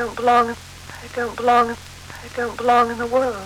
don't belong. I don't belong. I don't belong in the world.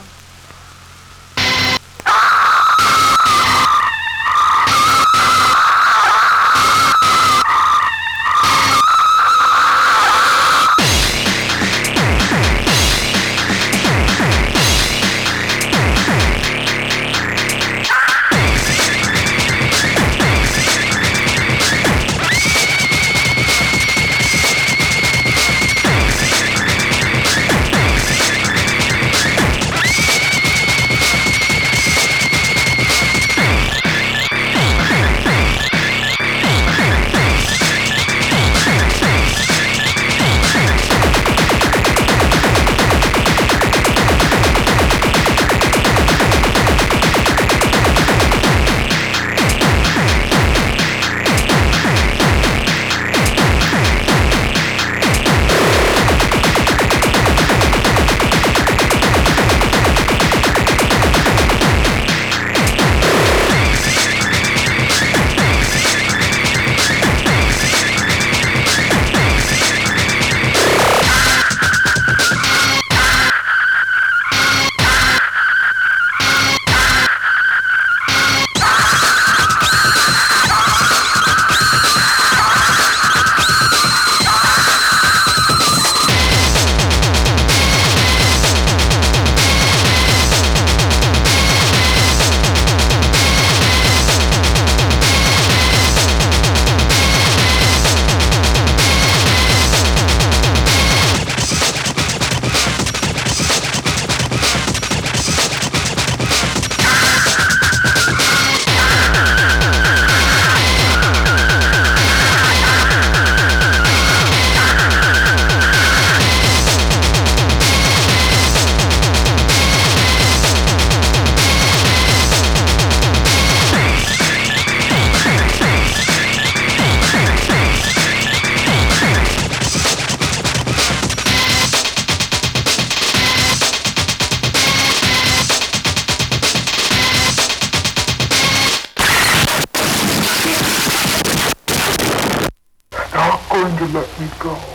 Going to let me go.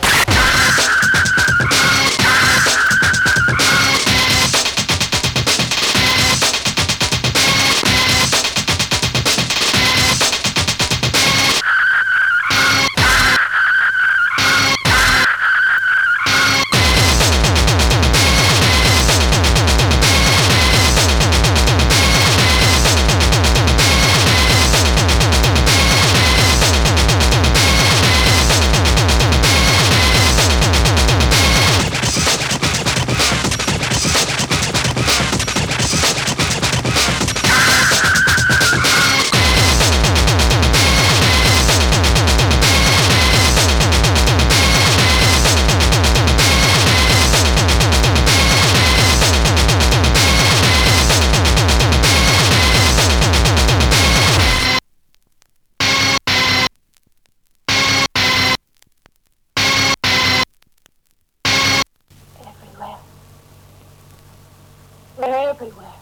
Everywhere.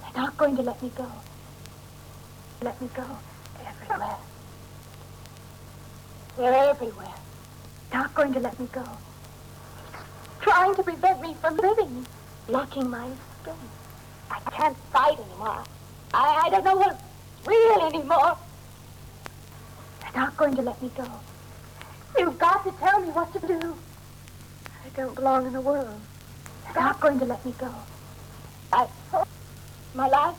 They're not going to let me go. Let me go. Everywhere. They're everywhere. Not going to let me go. Trying to prevent me from living. Blocking my escape. I can't fight anymore. I, I don't know what's real anymore. They're not going to let me go. You've got to tell me what to do. I don't belong in the world. They're not going to let me go. I, my life